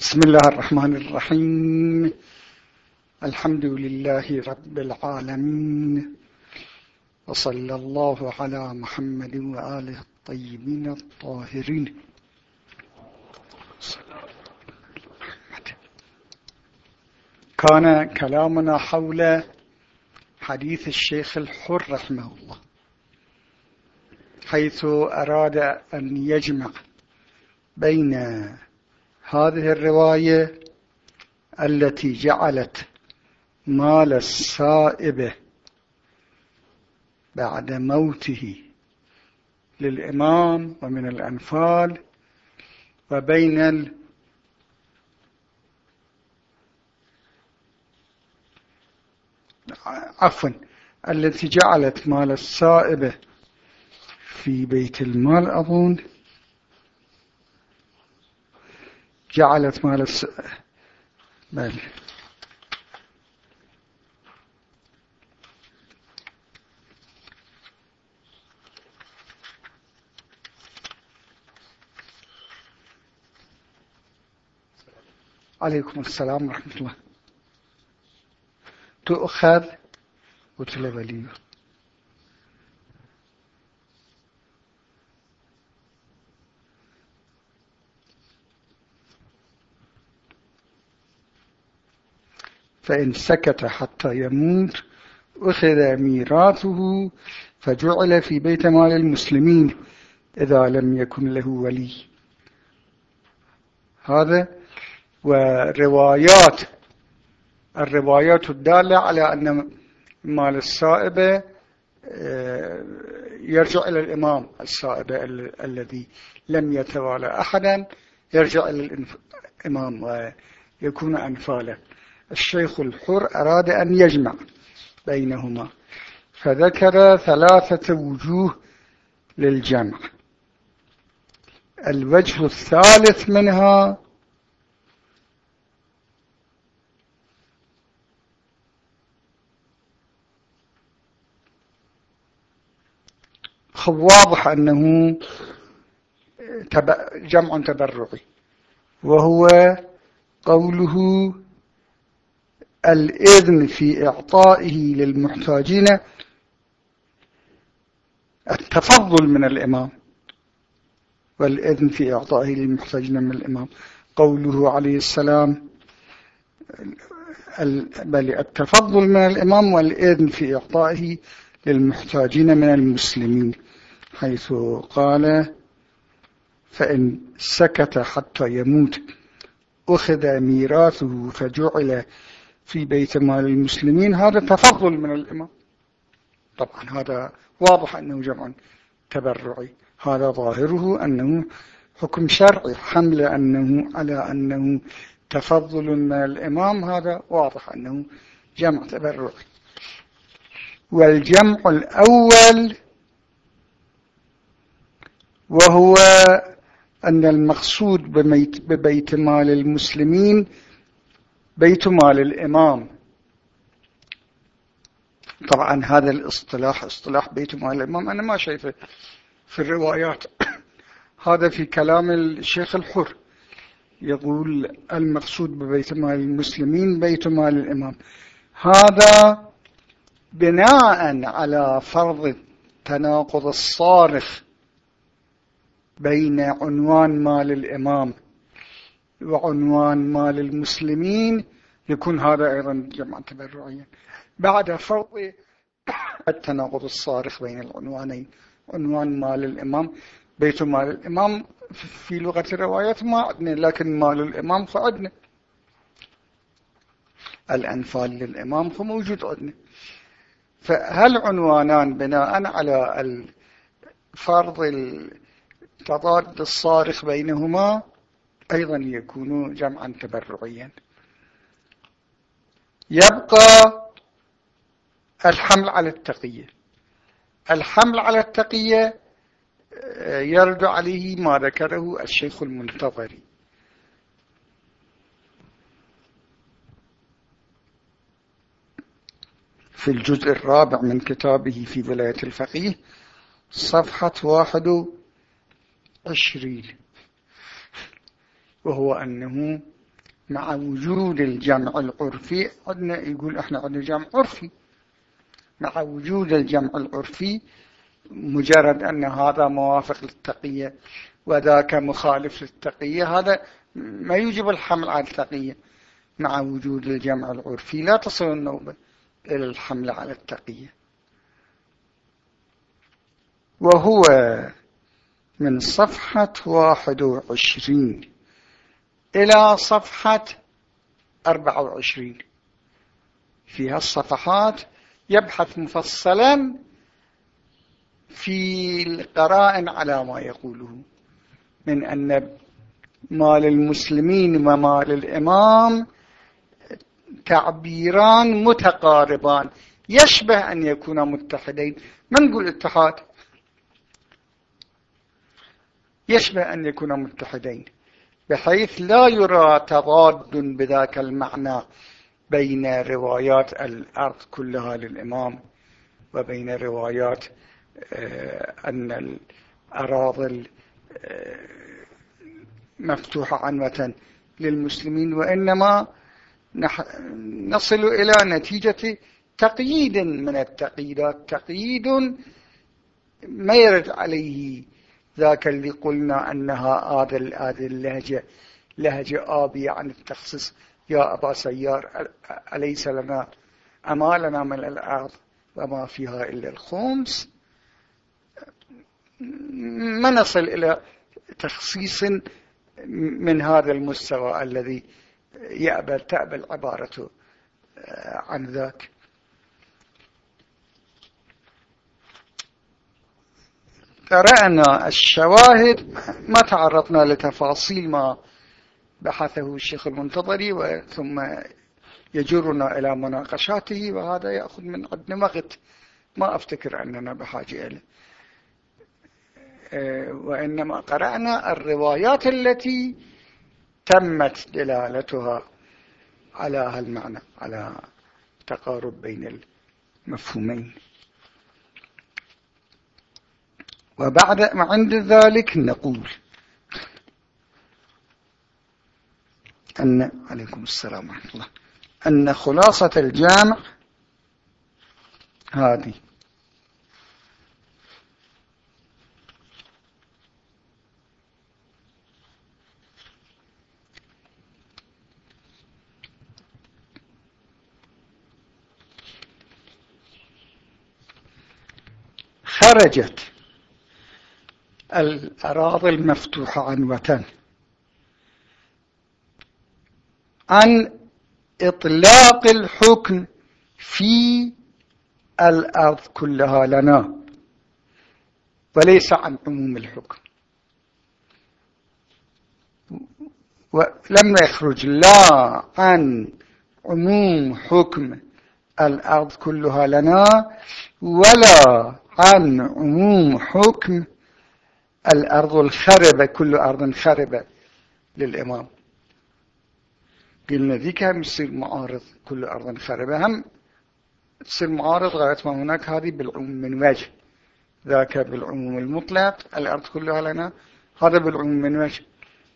بسم الله الرحمن الرحيم. الحمد لله رب العالمين. وصلى الله على محمد وآله الطيبين الطاهرين. كان كلامنا حول حديث الشيخ الحر رحمه الله. حيث أراد أن يجمع بين هذه الرواية التي جعلت مال السائب بعد موته للإمام ومن الأنفال وبين عفوا التي جعلت مال السائب في بيت المال. أظن جعلت مال الس... بل عليكم السلام ورحمة الله. تؤخذ وتلبليه فإن سكت حتى يموت أخذ ميراثه فجعل في بيت مال المسلمين إذا لم يكن له ولي. هذا وروايات الروايات الدالة على أن مال السائبة آه، يرجع إلى الإمام السائبة الذي لم يتوالى أحدا يرجع إلى الإمام ويكون أنفاله. الشيخ الحر أراد أن يجمع بينهما فذكر ثلاثة وجوه للجمع. الوجه الثالث منها واضح أنه جمع تبرعي وهو قوله الإذن في إعطائه للمحتاجين التفضل من الإمام والإذن في إعطائه للمحتاجين من الإمام. قوله عليه السلام بل التفضل من الإمام والإذن في إعطائه للمحتاجين من المسلمين حيث قال فإن سكت حتى يموت أخذ ميراثه فجعل في بيت مال المسلمين. هذا تفضل من الإمام. طبعا هذا واضح أنه جمع تبرعي. هذا ظاهره أنه حكم شرعي حمل أنه على أنه تفضل من الإمام. هذا واضح أنه جمع تبرعي. والجمع الأول وهو أن المقصود ببيت مال المسلمين بيت مال الإمام. طبعا هذا الاصطلاح اصطلاح بيت مال الإمام أنا ما شايفه في الروايات. هذا في كلام الشيخ الحر. يقول المقصود ببيت مال المسلمين بيت مال الإمام. هذا بناء على فرض التناقض الصارخ بين عنوان مال الإمام وعنوان مال المسلمين يكون هذا أيضا جمعا تبرعيا بعد فرض التناقض الصارخ بين العنوانين عنوان مال الإمام. بيت مال الإمام في لغة الروايات ما عندنا لكن مال الإمام فعدنا. الأنفال للإمام فموجود عندنا فهل عنوانان بناء على فرض التضاد الصارخ بينهما؟ أيضا يكون جمعا تبرعيا. يبقى الحمل على التقية. الحمل على التقية آه، يرد عليه ما ذكره الشيخ المنتظري في الجزء الرابع من كتابه في ولاية الفقيه صفحة واحد وعشرين. وهو أنه مع وجود الجمع العرفي عندنا يقول إحنا عندنا جمع عرفي. مع وجود الجمع العرفي مجرد أن هذا موافق للتقية وذاك مخالف للتقية هذا ما يوجب الحمل على التقية. مع وجود الجمع العرفي لا تصل النوبة إلى الحمل على التقية. وهو من صفحة واحد وعشرين. إلى صفحة أربعة وعشرين. في هالصفحات يبحث مفصلا في القرائن على ما يقوله. من أن مال المسلمين ومال الإمام تعبيران متقاربان. يشبه أن يكونا متحدين. ما نقول اتحاد؟ يشبه أن يكونا متحدين. بحيث لا يرى تضاد بذاك المعنى بين روايات الأرض كلها للإمام وبين روايات آه، أن الأراضي آه، مفتوحة عنوة للمسلمين وإنما نصل إلى نتيجة تقييد من التقييدات تقييد ما يرد عليه ذاك اللي قلنا أنها هذا اللهجة لهجة آبية عن التخصيص. يا أبا سيار أليس لنا أما لنا من الأرض وما فيها إلا الخمس؟ ما نصل إلى تخصيص من هذا المستوى الذي يأبى تأبى العبارة عن ذاك. قرأنا الشواهد ما تعرضنا لتفاصيل ما بحثه الشيخ المنتظري ثم يجرنا إلى مناقشاته وهذا يأخذ من عندنا وقت. ما أفتكر أننا بحاجة إليه وإنما قرأنا الروايات التي تمت دلالتها على هالمعنى على تقارب بين المفهومين. وبعد عند ذلك نقول أن عليكم السلام ورحمة الله. أن خلاصة الجامع هذه. خرجت. الأراضي المفتوحة عن وطن عن إطلاق الحكم في الأرض كلها لنا وليس عن عموم الحكم. ولم يخرج لا عن عموم حكم الأرض كلها لنا ولا عن عموم حكم الأرض الخربة كل أرض خربة للإمام. قلنا ذيك هم يصير معارض كل أرض خربة هم تصير معارض غاية ما هناك هذه بالعموم من وجه. ذاك بالعموم المطلق الأرض كلها لنا هذا بالعموم من وجه.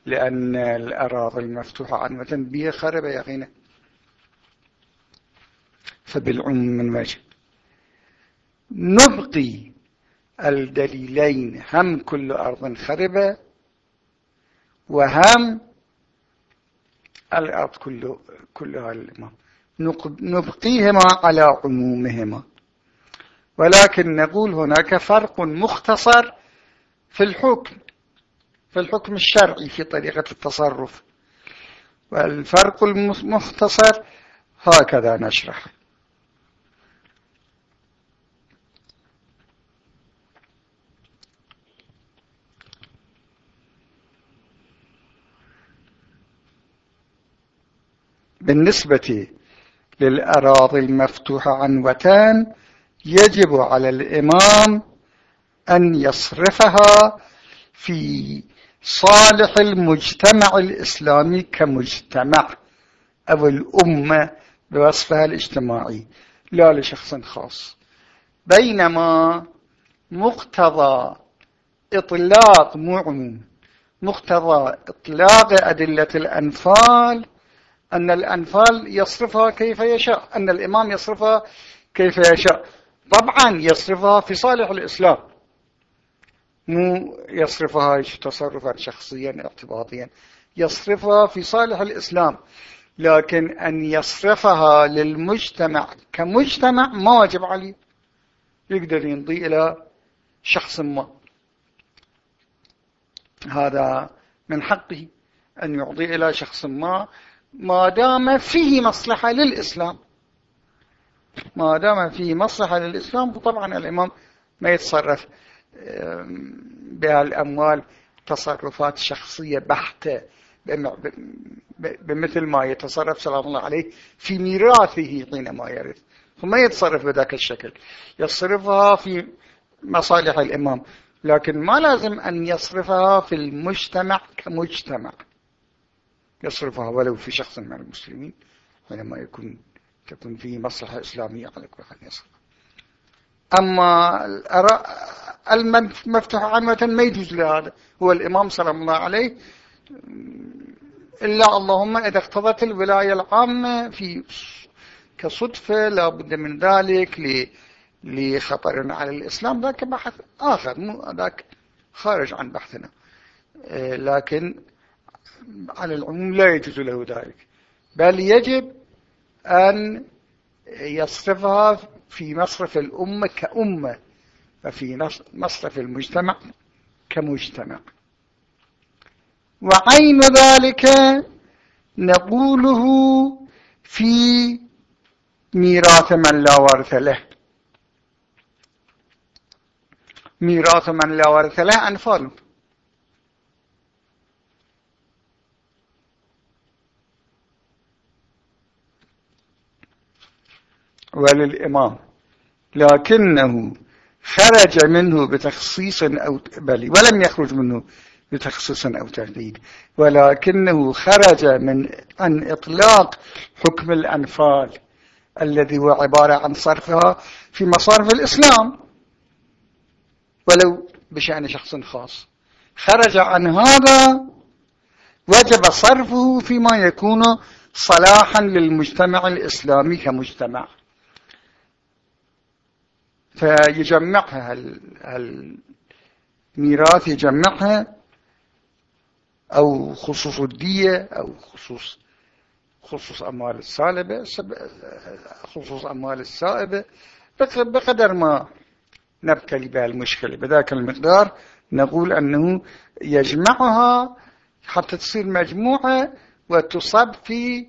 لأن الأراضي المفتوحة عن بها خربة يقينا فبالعموم من وجه. نبقي الدليلين هم كل أرض خربة وهم الأرض كله كلها للإمام نبقيهما على عمومهما. ولكن نقول هناك فرق مختصر في الحكم في الحكم الشرعي في طريقة التصرف. والفرق المختصر هكذا نشرحه بالنسبة للأراضي المفتوحة عن وتان يجب على الإمام أن يصرفها في صالح المجتمع الإسلامي كمجتمع أو الأمة بوصفها الاجتماعي لا لشخص خاص. بينما مقتضى إطلاق مو عموم مقتضى إطلاق أدلة الأنفال أن الأنفال يصرفها كيف يشاء أن الإمام يصرفها كيف يشاء. طبعا يصرفها في صالح الإسلام. مو يصرفها تصرفا شخصيا اعتباطيا. يصرفها في صالح الإسلام. لكن أن يصرفها للمجتمع كمجتمع ما واجب عليه. يقدر يمضي إلى شخص ما. هذا من حقه أن يعطي إلى شخص ما ما دام فيه مصلحة للإسلام. ما دام فيه مصلحة للإسلام طبعا الإمام ما يتصرف بهالأموال تصرفات شخصية بحتة بمثل ما يتصرف سلام الله عليه في ميراثه حينما يرث. فما يتصرف بذاك الشكل. يصرفها في مصالح الإمام لكن ما لازم أن يصرفها في المجتمع كمجتمع. يصرفها ولو في شخص من المسلمين حينما يكون تكون فيه مصلحة إسلامية على كل حال يصرف. أما المفتوح عامة ما يجوز لهذا. هو الإمام صلى الله عليه إلا اللهم إذا اقتضت الولاية العامة في كصدفة لا بد من ذلك لخطر على الإسلام ذاك بحث آخر مو ذاك خارج عن بحثنا. آه، لكن على العموم لا يجوز له ذلك. بل يجب أن يصرفها في مصرف الأمة كأمة وفي مصرف المجتمع كمجتمع. وعين ذلك نقوله في ميراث من لا ورث له. ميراث من لا ورث له أنفال. وللإمام. لكنه خرج منه بتخصيص أو بل ولم يخرج منه بتخصيص أو تهديد. ولكنه خرج من عن إطلاق حكم الأنفال الذي هو عبارة عن صرفها في مصارف الإسلام. ولو بشأن شخص خاص. خرج عن هذا وجب صرفه فيما يكون صلاحا للمجتمع الإسلامي كمجتمع. فيجمعها الميراث يجمعها أو خصوص الدية أو خصوص خصوص أموال السالبة خصوص أموال السائبة بقدر ما نبتلي بها المشكلة بذاك المقدار نقول أنه يجمعها حتى تصير مجموعة وتصب في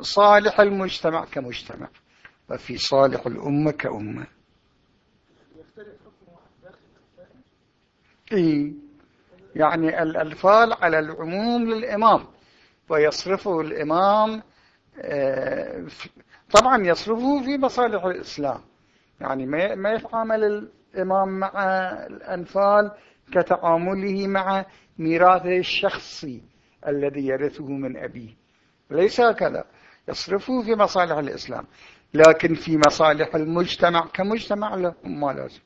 صالح المجتمع كمجتمع وفي صالح الأمة كأمة. إيه يعني الألفال على العموم للإمام ويصرفه الإمام آه، طبعا يصرفه في مصالح الإسلام. يعني ما يتعامل الإمام مع الأنفال كتعامله مع ميراثه الشخصي الذي يرثه من أبيه. ليس هكذا. يصرفه في مصالح الإسلام. لكن في مصالح المجتمع كمجتمع لا ما لازم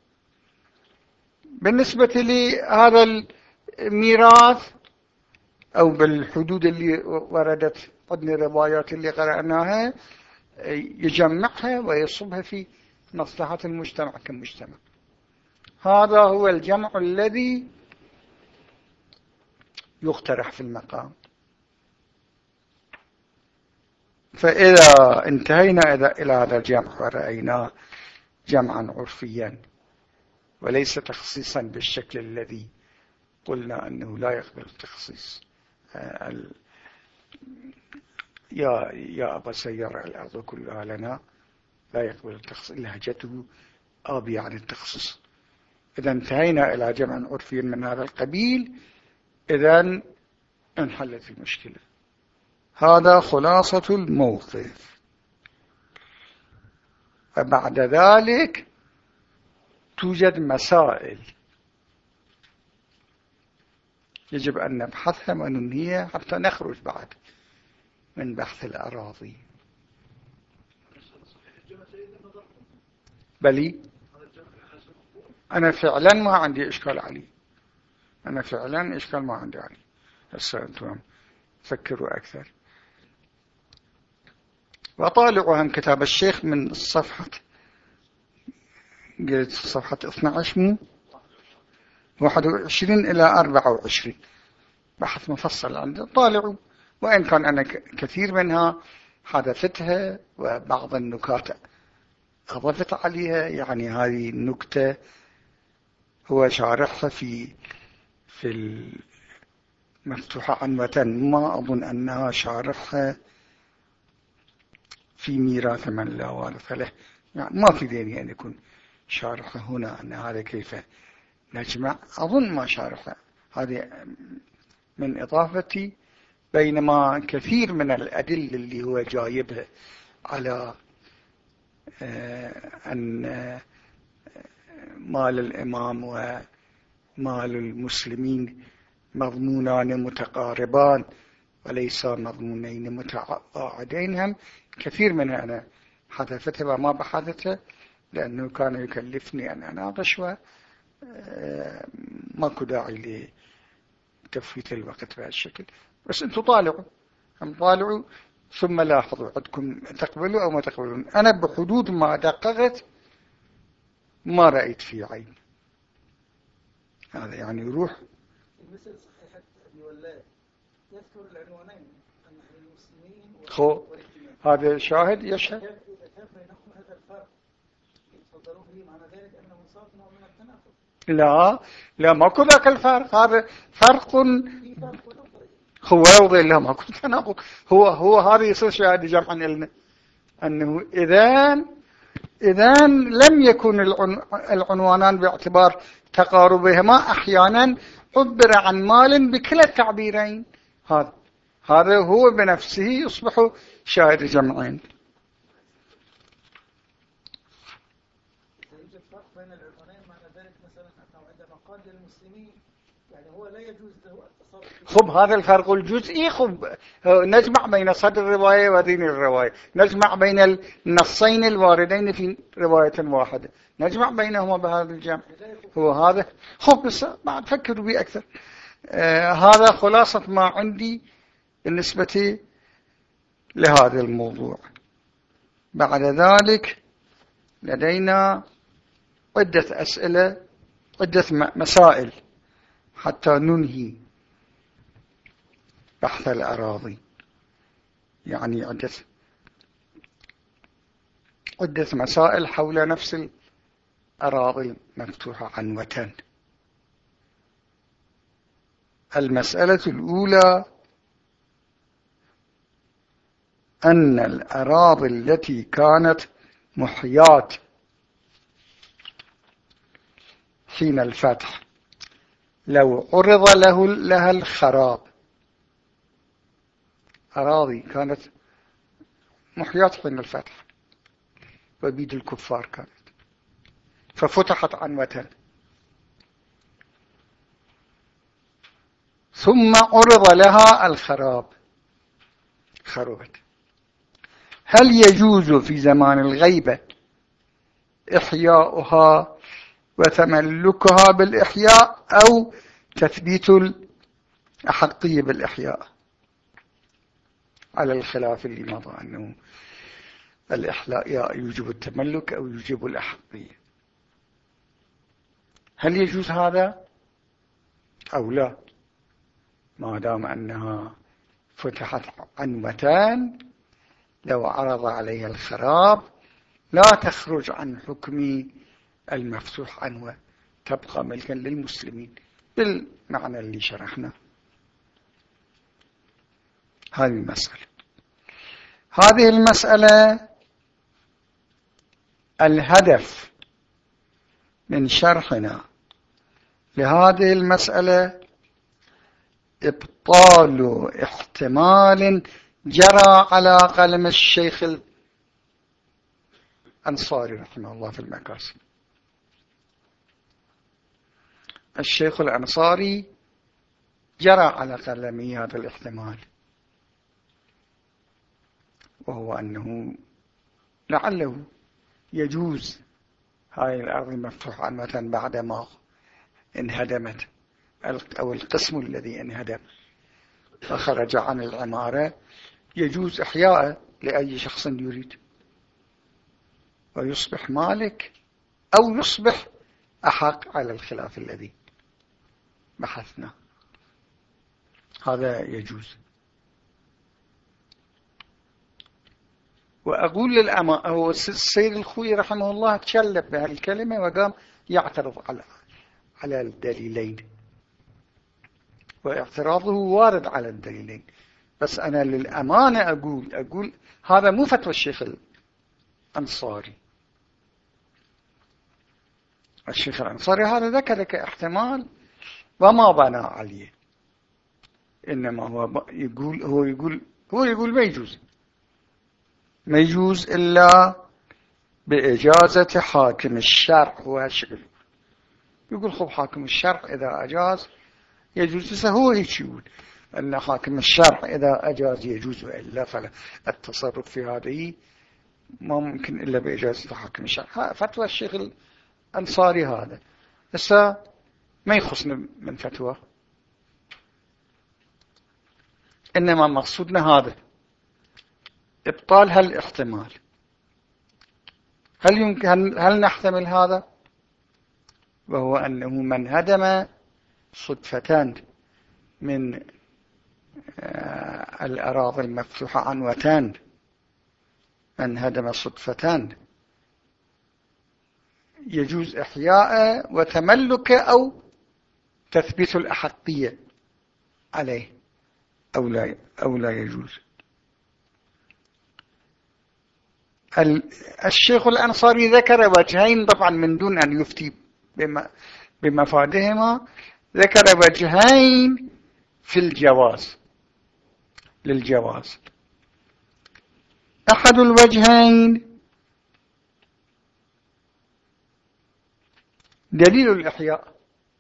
بالنسبة لهذا الميراث أو بالحدود اللي وردت عندنا الروايات اللي قرأناها يجمعها ويصبها في مصلحة المجتمع كمجتمع. هذا هو الجمع الذي يقترح في المقام. فإذا انتهينا إلى هذا الجمع ورأيناه جمعا عرفيا. وليس تخصيصا بالشكل الذي قلنا أنه لا يقبل التخصيص. آه، يا يا أبا سير الأرض كلها لنا لا يقبل التخصيص لهجته آبي عن التخصيص. إذا انتهينا إلى جمع عرفي من هذا القبيل. إذا انحلت المشكلة. هذا خلاصة الموقف. وبعد ذلك توجد مسائل يجب أن نبحثها وننهيها حتى نخرج بعد من بحث الأراضي. بلي؟ أنا فعلا ما عندي إشكال عليه أنا فعلا إشكال ما عندي عليه هسه أنتم فكروا أكثر. وطالعوا هم كتاب الشيخ من الصفحة قلت صفحة 12 مو؟ 21 إلى 24 بحث مفصل عنده طالعوا وإن كان أنا كثير منها حدثتها وبعض النكات أضفت عليها. يعني هذه النكتة هو شارحها في في المفتوحة عنوة ما أظن أنها شارحها في ميراث من لا وارث له. يعني ما في ذهني أن يكون شارحه هنا أن هذا كيف نجمع؟ أظن ما شارحه هذه من إضافتي بينما كثير من الأدلة اللي هو جايبها على آه، أن آه، مال الإمام ومال المسلمين مضمونان متقاربان وليس مضمونين متعاقدين. هم كثير منها أنا حذفتها وما بحثتها لأنه كان يكلفني أن أناقش و آه، داعي لتفويت الوقت بهذا الشكل. بس أنتم طالعوا. هم طالعوا ثم لاحظوا عندكم تقبلوا أو ما تقبلون. أنا بحدود ما دققت ما رأيت في عين. هذا يعني يروح مثل صحيحة أبي ولاء. يذكر العنوانين خو هذا شاهد يشهد إذا كان بينهم هذا الفرق يتفضلون به معنى ذلك أنه صار نوع من التناقض لا لا ماكو ذاك الفرق. هذا فرق هو يوضي لا ماكو تناقض هو هو هذا يصير شاهد جمعا لنا أنه إذا إذا لم يكن العنوانان باعتبار تقاربهما أحيانا عبر عن مال بكلا التعبيرين. هذا هذا هو بنفسه يصبح شاهد جمعين. خب هذا الفرق الجزئي. خب نجمع بين صدر الرواية ودين الرواية. نجمع بين النصين الواردين في رواية واحدة. نجمع بينهما بهذا الجمع. هو هذا. خب بس بعد فكروا بي أكثر. آه هذا خلاصة ما عندي بالنسبة لهذا الموضوع. بعد ذلك لدينا عدة أسئلة عدة مسائل. حتى ننهي بحث الأراضي. يعني عدة عدة مسائل حول نفس الأراضي المفتوحة عنوة المسألة الأولى أن الأراضي التي كانت محيات حين الفتح. لو عرض له لها الخراب. أراضي كانت محيات حين الفتح وبيد الكفار كانت. ففتحت عنوة ثم عرض لها الخراب. خربت. هل يجوز في زمان الغيبة إحياؤها وتملكها بالإحياء أو تثبيت الأحقية بالإحياء. على الخلاف اللي مضى أنه الإحلاء يوجب التملك أو يوجب الأحقية. هل يجوز هذا أو لا؟ ما دام أنها فتحت عنوتان لو عرض عليها الخراب لا تخرج عن حكم المفتوح عنوة تبقى ملكا للمسلمين. بالمعنى اللي شرحناه. هذه المسألة. هذه المسألة الهدف من شرحنا لهذه المسألة إبطال احتمال جرى على قلم الشيخ الأنصاري رحمه الله في المكاسب الشيخ الأنصاري جرى على قلمه هذا الاحتمال وهو أنه لعله يجوز هاي الأرض المفتوحة عامة بعدما انهدمت أو القسم الذي انهدم فخرج عن العمارة يجوز إحياء لأي شخص يريد. ويصبح مالك أو يصبح أحق على الخلاف الذي بحثنا. هذا يجوز. وأقول للأمانة هو السيد الخوي رحمه الله تشلب بهالكلمة وقام يعترض على على الدليلين. واعتراضه وارد على الدليلين. بس أنا للأمانة أقول أقول هذا مو فتوى الشيخ الأنصاري. الشيخ الأنصاري هذا ذكر كاحتمال وما بنى عليه. إنما هو يقول هو يقول هو يقول ما يجوز. ما يجوز إلا بإجازة حاكم الشرع هو هالشكل يقول خب حاكم الشرع إذا أجاز يجوز. هو هيك يقول أن حاكم الشرع إذا أجاز يجوز وإلا فلا. التصرف في هذه ما ممكن إلا بإجازة حاكم الشرع. فتوى الشيخ الأنصاري هذا. هسه ما يخصنا من فتوى. إنما مقصودنا هذا إبطال هالاحتمال. هل يمكن هل نحتمل هذا؟ وهو أنه من هدم صدفتان من آه، الأراضي المفتوحة عنوتان من هدم صدفتان. يجوز إحياء وتملك أو تثبيت الأحقية عليه أو لا, أو لا يجوز. الشيخ الأنصاري ذكر وجهين طبعا من دون أن يفتي بمفادهما ذكر وجهين في الجواز للجواز. أحد الوجهين دليل الإحياء.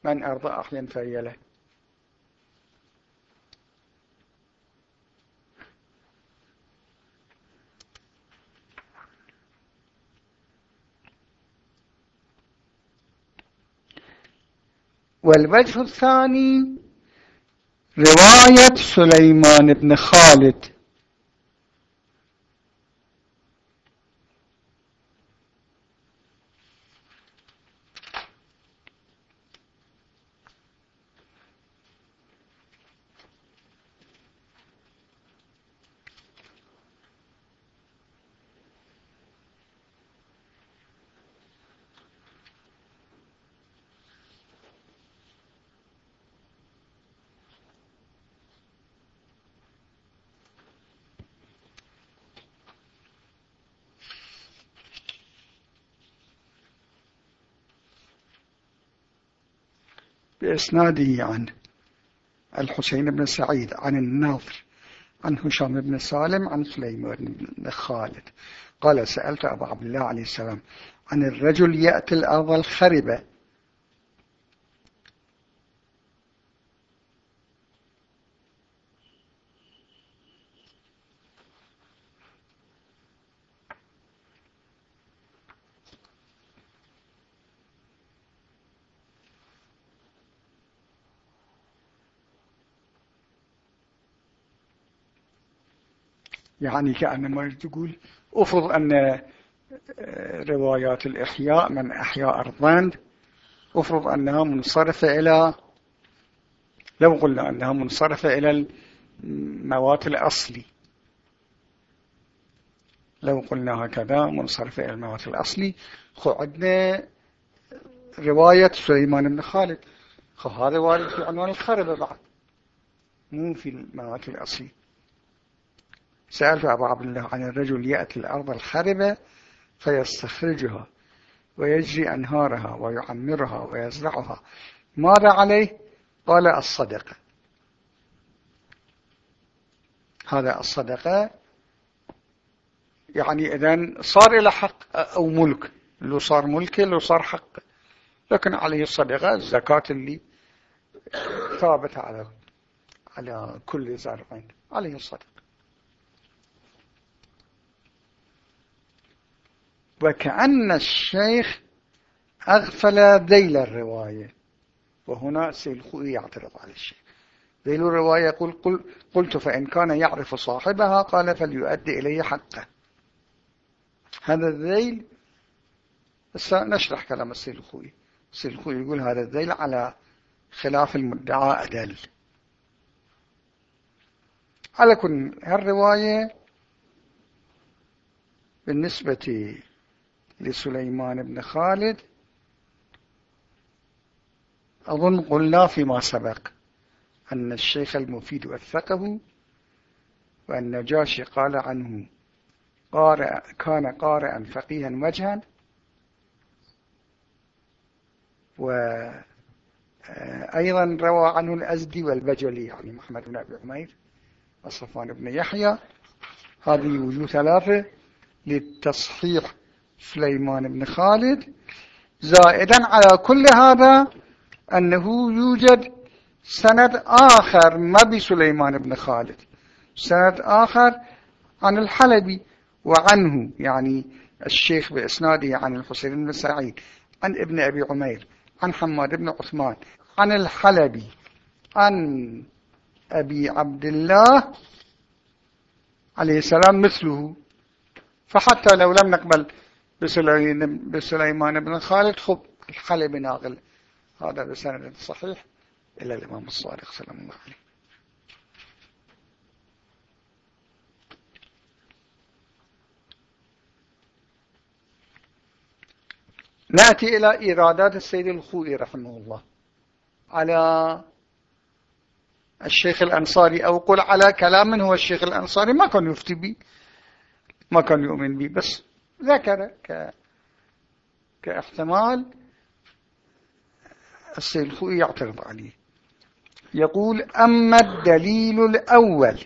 من أرضى أحيا فهي له. والوجه الثاني رواية سليمان بن خالد. بإسناده عن الحسين بن سعيد عن الناظر عن هشام بن سالم عن سليمان بن خالد. قال سألت أبا عبد الله عليه السلام عن الرجل يأتي الأرض الخربة. يعني كأنما تقول. أفرض أن آه، روايات الإحياء من أحياء أرضان. أفرض أنها منصرفة إلى لو قلنا أنها منصرفة إلى الموات الأصلي. لو قلنا هكذا منصرفة إلى الموات الأصلي خو عندنا رواية سليمان بن خالد. هذا وارد في عنوان الخربة بعد. مو في الموات الأصلي. سألت أبا عبد الله عن الرجل يأتي الأرض الخربة فيستخرجها ويجري أنهارها ويعمرها ويزرعها. ماذا عليه؟ قال الصدقة. هذا الصدقة يعني إذن صار إلى حق أو ملك. لو صار ملك لو صار حق. لكن عليه الصدقة الزكاة اللي ثابتة على على كل زرع. عليه الصدقة. وكأن الشيخ أغفل ذيل الرواية. وهنا سيد الخوئي يعترض على الشيخ. ذيل الرواية يقول قل قلت فإن كان يعرف صاحبها قال فليؤدي إليه حقه. هذا الذيل نشرح كلام السيد الخوي يقول هذا الذيل على خلاف المدعى أدل. على كل هالرواية بالنسبة لسليمان بن خالد. أظن قلنا فيما سبق أن الشيخ المفيد وثقه وأن جاشي قال عنه قارئ كان قارئا فقيها وجها. وأيضا روى عنه الأزدي والبجلي يعني محمد بن أبي عمير وصفوان بن يحيى. هذه وجوه ثلاثة للتصحيح سليمان بن خالد زائدا على كل هذا أنه يوجد سند آخر ما بسليمان بن خالد. سند آخر عن الحلبي وعنه يعني الشيخ بإسناده عن الحسين بن سعيد عن ابن أبي عمير عن حماد بن عثمان عن الحلبي عن أبي عبد الله عليه السلام مثله. فحتى لو لم نقبل بسليمان بن خالد. خب الحلبي ناقل هذا بسند صحيح إلى الإمام الصادق سلام الله عليه نأتي إلى إيرادات السيد الخوئي رحمه الله. على الشيخ الأنصاري أو قل على كلام من هو الشيخ الأنصاري. ما كان يفتي به ما كان يؤمن به بس ذكر ك... كاحتمال السيد الخوئي يعترض عليه. يقول أما الدليل الأول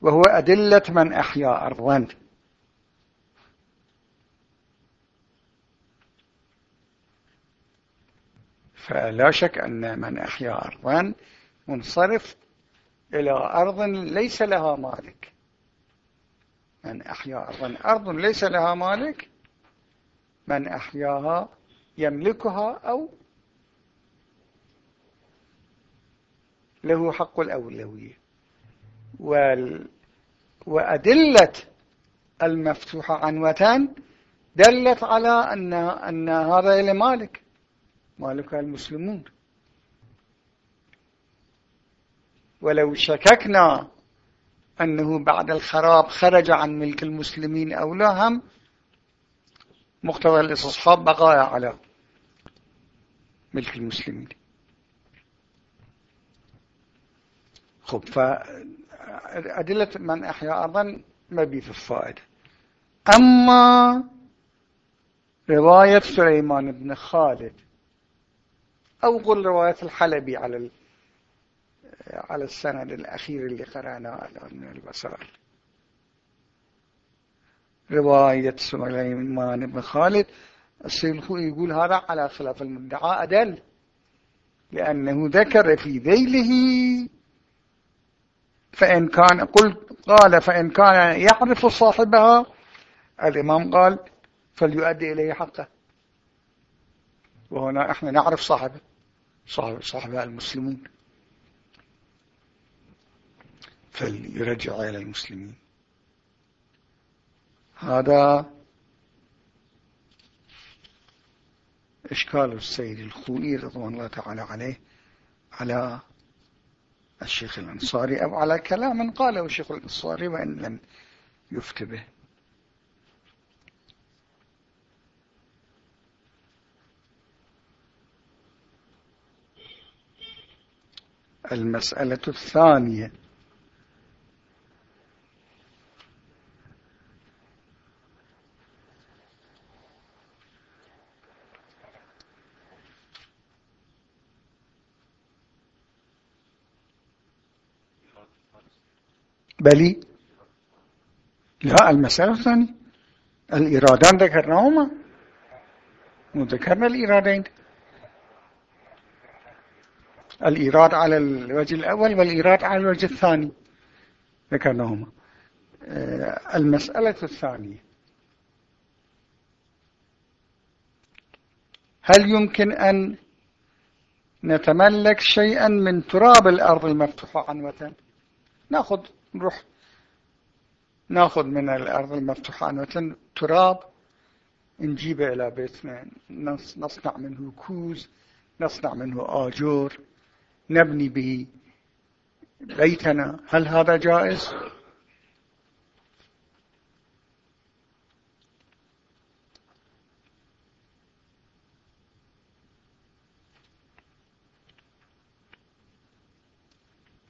وهو أدلة من أحيا أرضا. فلا شك أن من أحيا أرضا منصرف إلى أرض ليس لها مالك. من أحيا أرضا أرض ليس لها مالك من أحياها يملكها أو له حق الأولوية. وال... وأدلة المفتوحة عنوة دلت على أن, أن هذا لمالك مالكها المسلمون. ولو شككنا أنه بعد الخراب خرج عن ملك المسلمين أو لا هم مقتضى الاستصحاب بقايا على ملك المسلمين. خب فأدلة من أحيا أرضا في الفائدة. أما رواية سليمان بن خالد أو قل رواية الحلبي على على السند الأخير اللي قرأناه من البصائر رواية سليمان بن خالد السيلخو يقول هذا على خلاف المدعى أدل لأنه ذكر في ذيله فإن كان قلت قال فإن كان يعرف صاحبها الإمام قال فليؤدي إليه حقه. وهنا إحنا نعرف صاحبه صاحب صاحبها المسلمون. فليرجع إلى المسلمين. هذا إشكال السيد الخوئي رضوان الله تعالى عليه على الشيخ الأنصاري أو على كلام قاله الشيخ الأنصاري وإن لم يفت به. المسألة الثانية. بلي لا المسألة الثانية. الإرادان ذكرناهما وذكرنا الإرادين الإيراد على الوجه الأول والإيراد على الوجه الثاني ذكرناهما آه، المسألة الثانية. هل يمكن أن نتملك شيئا من تراب الأرض المفتوحة عنوة نأخذ نروح ناخذ من الأرض المفتوحة. عنوة تراب نجيبه إلى بيتنا. نصنع منه كوز نصنع منه آجور. نبني به بيتنا. هل هذا جائز؟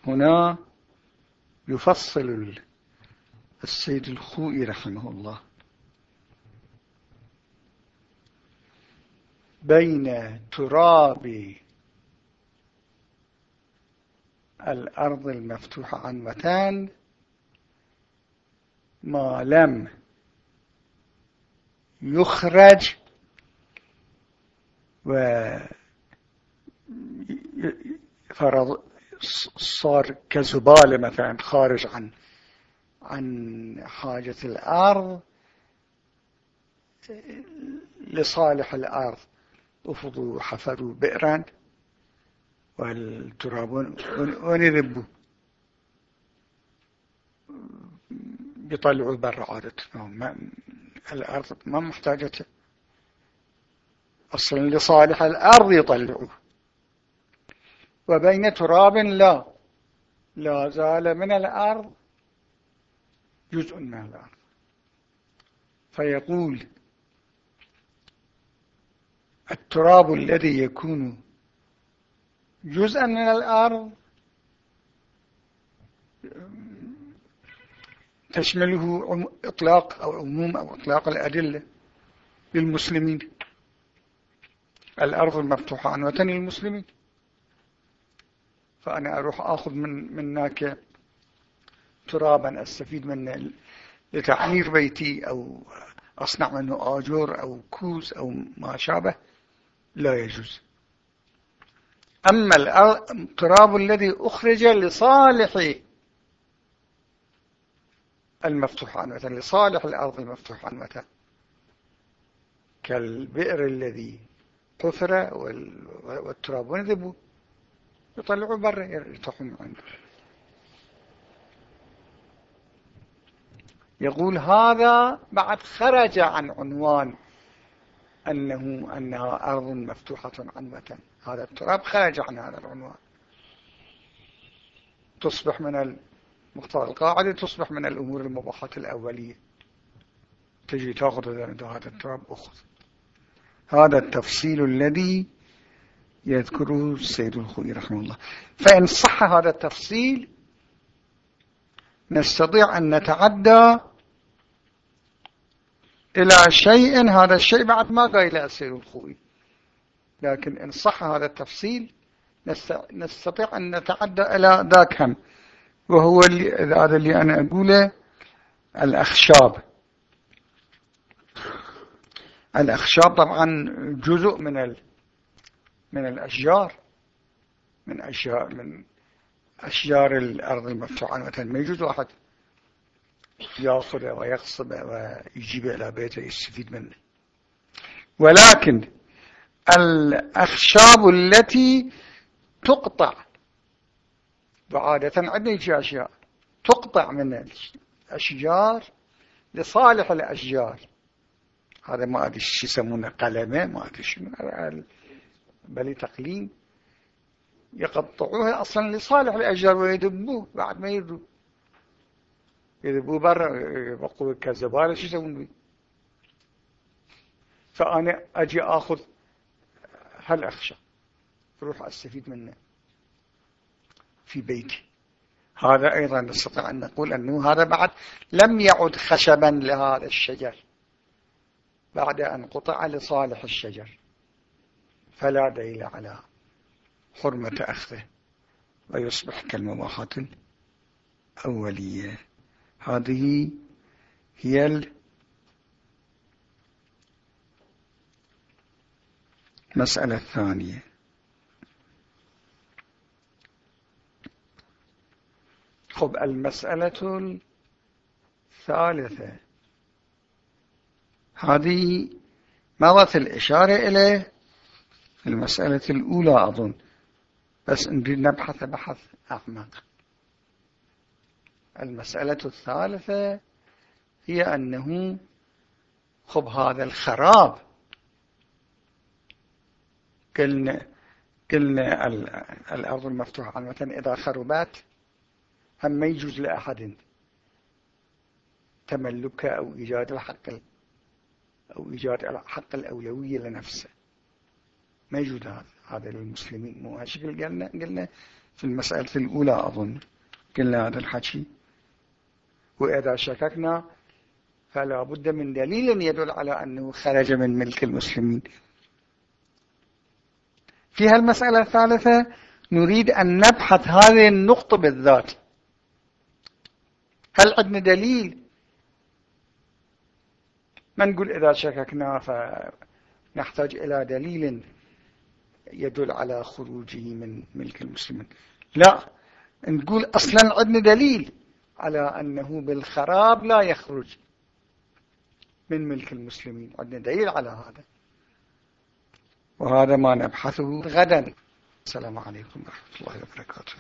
هنا يفصل السيد الخوئي رحمه الله. بين تراب الأرض المفتوحة عن متان ما لم يخرج و فرض صار كزبالة مثلا خارج عن عن حاجة الأرض لصالح الأرض. أفضوا حفروا بئرا والتراب ونذبوا بيطلعوا برا عادتهم الأرض ما محتاجة. أصلا لصالح الأرض يطلعوه. وبين تراب لا. لا زال من الأرض جزء من الأرض. فيقول التراب الذي يكون جزءا من الأرض تشمله إطلاق أو عموم أو إطلاق الأدلة للمسلمين. الأرض المفتوحة عن وطن المسلمين فأنا أروح أخذ من منك ترابا أستفيد منه لتعمير بيتي أو أصنع منه آجور أو كوز أو ما شابه لا يجوز. أما التراب الذي أخرج لصالح المفتوح عنوة لصالح الأرض المفتوح عنوة كالبئر الذي قفر والتراب ونذبوا يطلعوا برا يرتاحون عنده. يقول هذا بعد خرج عن عنوان أنه أنها أرض مفتوحة عنوة هذا التراب خرج عن هذا العنوان. تصبح من المقتضى القاعدة تصبح من الأمور المباحة الأولية. تجي تأخذ هذا التراب أخذ. هذا التفصيل الذي يذكره السيد الخوي رحمه الله. فإن صح هذا التفصيل نستطيع أن نتعدى إلى شيء. هذا الشيء بعد ما قايل السيد الخوي. لكن إن صح هذا التفصيل نستطيع أن نتعدى إلى ذاك هم. وهو هذا اللي أنا أقوله الأخشاب. الأخشاب طبعا جزء من من الأشجار من أشجار من أشجار الأرض المفتوحة مثلا ما يجوز واحد يأخذه ويغصبه ويجيبه إلى بيته يستفيد منه. ولكن الأخشاب التي تقطع وعادة عندنا يجي أشياء تقطع من الأشجار لصالح الأشجار. هذا ما أدري شو يسمونه قلمه ما أدري شنو. بل تقليم يقطعوها أصلا لصالح الأشجار ويدبوه بعد ما يردوا يذبوه برا يبقوا كالزبالة شو يسوون به فأنا أجي أخذ هل أخشى أروح أستفيد منه في بيتي. هذا أيضا نستطيع أن نقول أنه هذا بعد لم يعد خشبا لهذا الشجر بعد أن قطع لصالح الشجر. فلا دليل على حرمة أخذه ويصبح كالمباحات الأولية. هذه هي المسألة الثانية. خب المسألة الثالثة. هذه مرت الإشارة إليه المسألة الأولى أظن. بس نريد نبحث بحث أعمق. المسألة الثالثة هي أنه خب هذا الخراب. قلنا قلنا الأرض المفتوحة عامة إذا خربت هم ما يجوز لأحد تملكها أو إيجاد الحق أو إيجاد الحق الأولوية لنفسه. ما يجوز هذا للمسلمين. مو هالشكل قلنا قلنا في المسألة الأولى أظن قلنا هذا الحكي. وإذا شككنا فلا بد من دليل يدل على أنه خرج من ملك المسلمين. في هالمسألة الثالثة نريد أن نبحث هذه النقطة بالذات. هل عندنا دليل؟ ما نقول إذا شككنا فنحتاج إلى دليل؟ يدل على خروجه من ملك المسلمين. لا نقول أصلا عندنا دليل على أنه بالخراب لا يخرج من ملك المسلمين. عندنا دليل على هذا. وهذا ما نبحثه غدا. السلام عليكم ورحمة الله وبركاته.